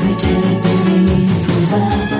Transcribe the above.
Засвечены слова.